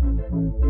Thank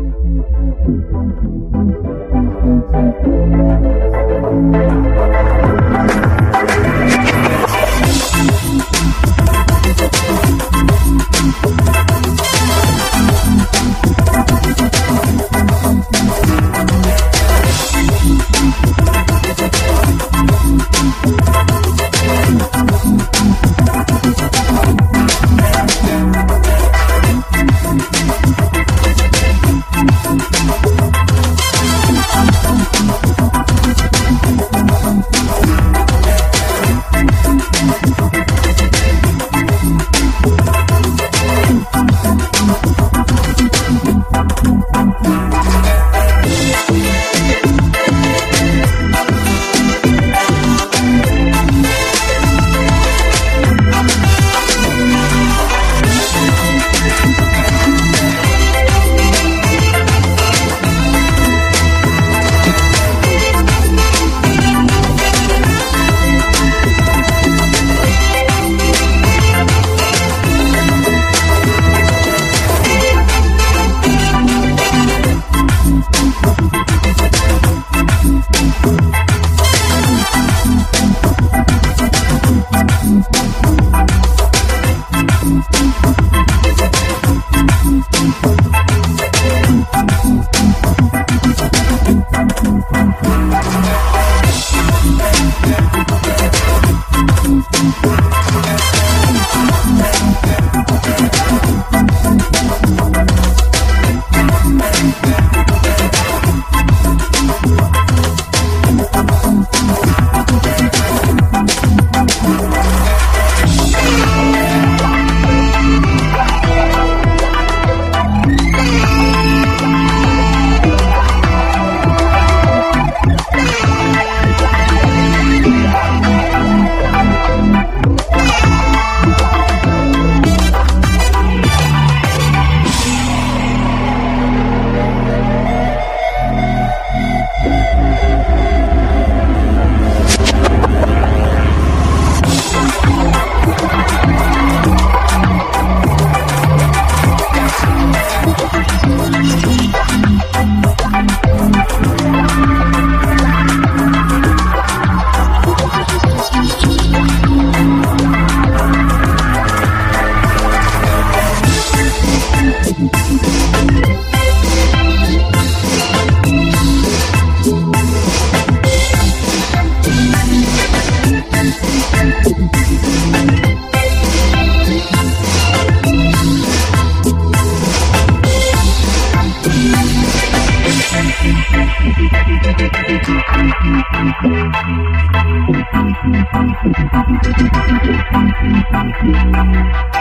Thank you.